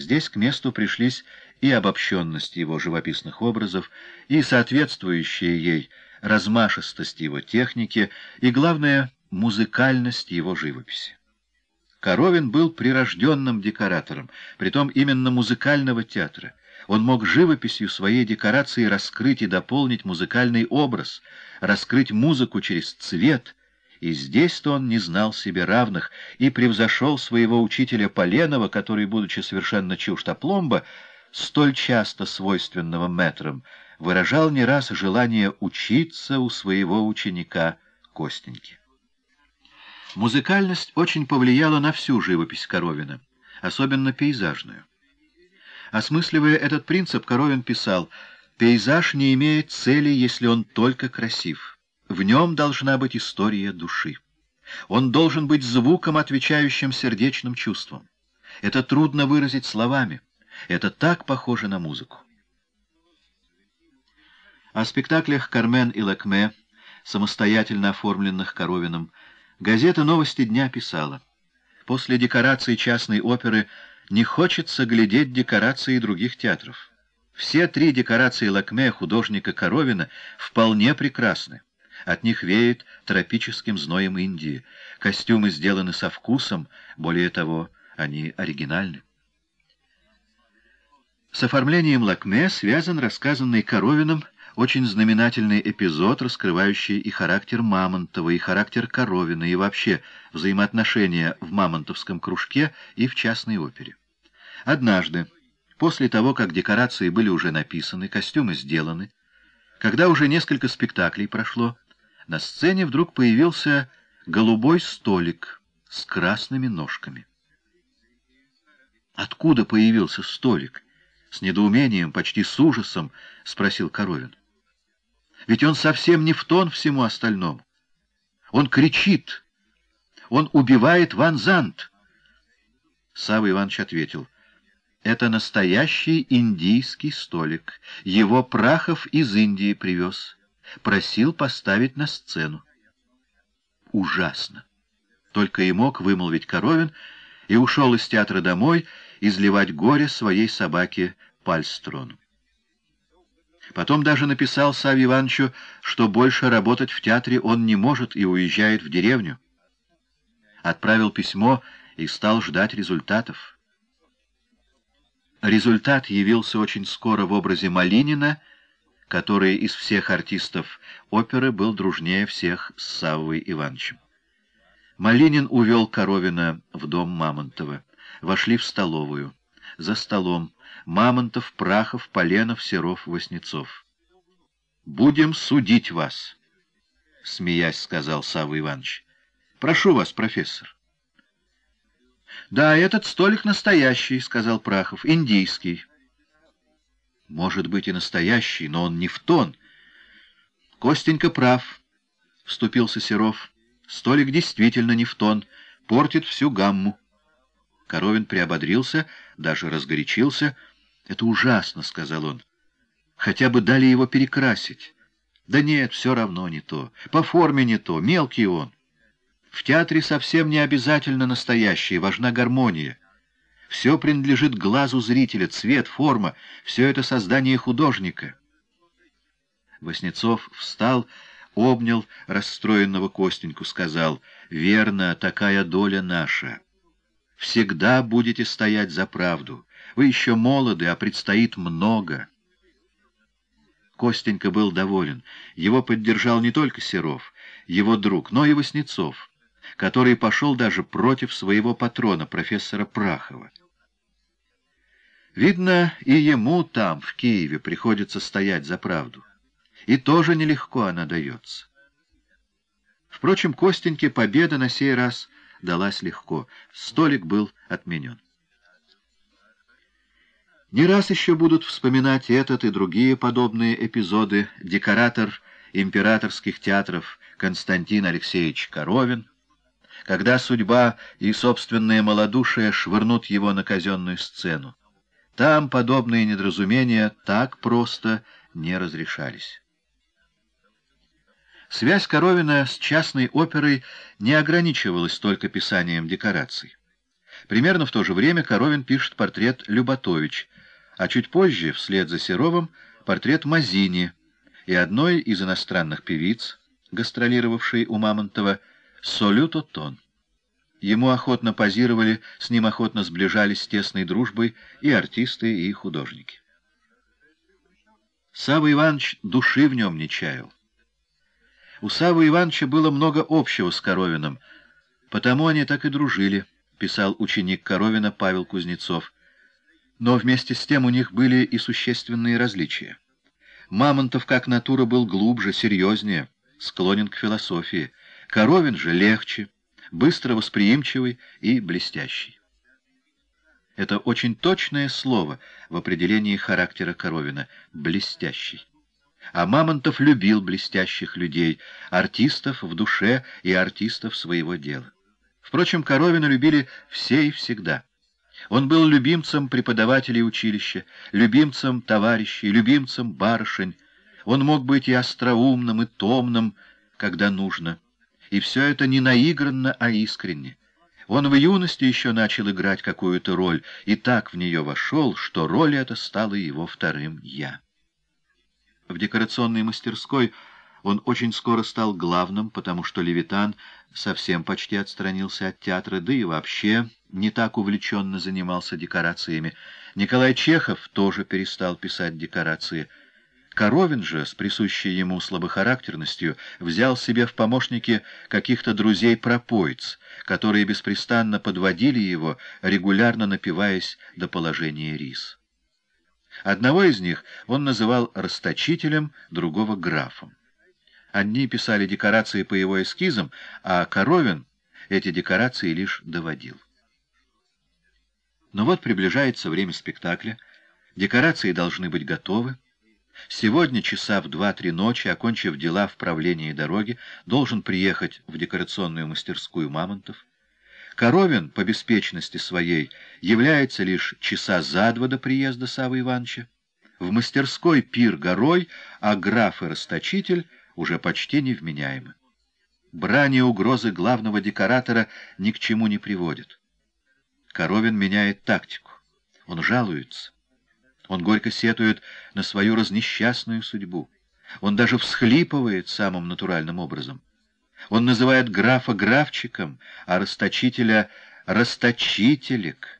Здесь к месту пришлись и обобщенность его живописных образов, и соответствующая ей размашистость его техники, и, главное, музыкальность его живописи. Коровин был прирожденным декоратором, притом именно музыкального театра. Он мог живописью своей декорации раскрыть и дополнить музыкальный образ, раскрыть музыку через цвет, и здесь-то он не знал себе равных и превзошел своего учителя Поленова, который, будучи совершенно чужд опломба, столь часто свойственного метрам, выражал не раз желание учиться у своего ученика Костеньки. Музыкальность очень повлияла на всю живопись Коровина, особенно пейзажную. Осмысливая этот принцип, Коровин писал, «Пейзаж не имеет цели, если он только красив. В нем должна быть история души. Он должен быть звуком, отвечающим сердечным чувствам. Это трудно выразить словами. Это так похоже на музыку». О спектаклях «Кармен» и «Лекме», самостоятельно оформленных Коровиным, газета «Новости дня» писала. После декорации частной оперы не хочется глядеть декорации других театров. Все три декорации Лакме художника Коровина вполне прекрасны. От них веет тропическим зноем Индии. Костюмы сделаны со вкусом, более того, они оригинальны. С оформлением Лакме связан рассказанный Коровиным очень знаменательный эпизод, раскрывающий и характер Мамонтова, и характер Коровина, и вообще взаимоотношения в Мамонтовском кружке и в частной опере. Однажды, после того, как декорации были уже написаны, костюмы сделаны, когда уже несколько спектаклей прошло, на сцене вдруг появился голубой столик с красными ножками. «Откуда появился столик?» — с недоумением, почти с ужасом спросил Коровин. «Ведь он совсем не в тон всему остальному. Он кричит, он убивает Ван Зант». Савва Иванович ответил — это настоящий индийский столик. Его Прахов из Индии привез. Просил поставить на сцену. Ужасно. Только и мог вымолвить Коровин и ушел из театра домой изливать горе своей собаке Пальстрону. Потом даже написал Саве Ивановичу, что больше работать в театре он не может и уезжает в деревню. Отправил письмо и стал ждать результатов. Результат явился очень скоро в образе Малинина, который из всех артистов оперы был дружнее всех с Саввой Ивановичем. Малинин увел Коровина в дом Мамонтова. Вошли в столовую. За столом Мамонтов, Прахов, Поленов, Серов, Васнецов. «Будем судить вас», — смеясь сказал Савва Иванович. «Прошу вас, профессор». «Да, этот столик настоящий», — сказал Прахов, — «индийский». «Может быть и настоящий, но он не в тон». «Костенька прав», — вступился Серов. «Столик действительно не в тон, портит всю гамму». Коровин приободрился, даже разгорячился. «Это ужасно», — сказал он. «Хотя бы дали его перекрасить». «Да нет, все равно не то. По форме не то, мелкий он». В театре совсем не обязательно настоящее, важна гармония. Все принадлежит глазу зрителя, цвет, форма, все это создание художника. Воснецов встал, обнял расстроенного Костеньку, сказал, «Верно, такая доля наша. Всегда будете стоять за правду. Вы еще молоды, а предстоит много». Костенька был доволен. Его поддержал не только Серов, его друг, но и Воснецов который пошел даже против своего патрона, профессора Прахова. Видно, и ему там, в Киеве, приходится стоять за правду. И тоже нелегко она дается. Впрочем, Костеньке победа на сей раз далась легко. Столик был отменен. Не раз еще будут вспоминать этот и другие подобные эпизоды декоратор императорских театров Константин Алексеевич Коровин, когда судьба и собственное малодушие швырнут его на казенную сцену. Там подобные недоразумения так просто не разрешались. Связь Коровина с частной оперой не ограничивалась только писанием декораций. Примерно в то же время Коровин пишет портрет Люботович, а чуть позже, вслед за Серовым, портрет Мазини и одной из иностранных певиц, гастролировавшей у Мамонтова, Солюто Тон. Ему охотно позировали, с ним охотно сближались с тесной дружбой и артисты, и художники. Савва Иванович души в нем не чаял. У Савы Ивановича было много общего с Коровиным, потому они так и дружили, писал ученик Коровина Павел Кузнецов. Но вместе с тем у них были и существенные различия. Мамонтов как натура был глубже, серьезнее, склонен к философии. Коровин же легче, быстро восприимчивый и блестящий. Это очень точное слово в определении характера Коровина — блестящий. А Мамонтов любил блестящих людей, артистов в душе и артистов своего дела. Впрочем, Коровина любили все и всегда. Он был любимцем преподавателей училища, любимцем товарищей, любимцем барышень. Он мог быть и остроумным, и томным, когда нужно. И все это не наигранно, а искренне. Он в юности еще начал играть какую-то роль, и так в нее вошел, что роль эта стала его вторым «я». В декорационной мастерской он очень скоро стал главным, потому что Левитан совсем почти отстранился от театра, да и вообще не так увлеченно занимался декорациями. Николай Чехов тоже перестал писать декорации. Коровин же, с присущей ему слабохарактерностью, взял себе в помощники каких-то друзей-пропоиц, которые беспрестанно подводили его, регулярно напиваясь до положения рис. Одного из них он называл расточителем, другого — графом. Одни писали декорации по его эскизам, а Коровин эти декорации лишь доводил. Но вот приближается время спектакля, декорации должны быть готовы. Сегодня, часа в два-три ночи, окончив дела в правлении дороги, должен приехать в декорационную мастерскую Мамонтов. Коровин, по беспечности своей, является лишь часа за два до приезда Савы Ивановича. В мастерской пир горой, а граф и расточитель уже почти невменяемы. Брани и угрозы главного декоратора ни к чему не приводят. Коровин меняет тактику. Он жалуется. Он горько сетует на свою разнесчастную судьбу. Он даже всхлипывает самым натуральным образом. Он называет графа графчиком, а расточителя расточителек —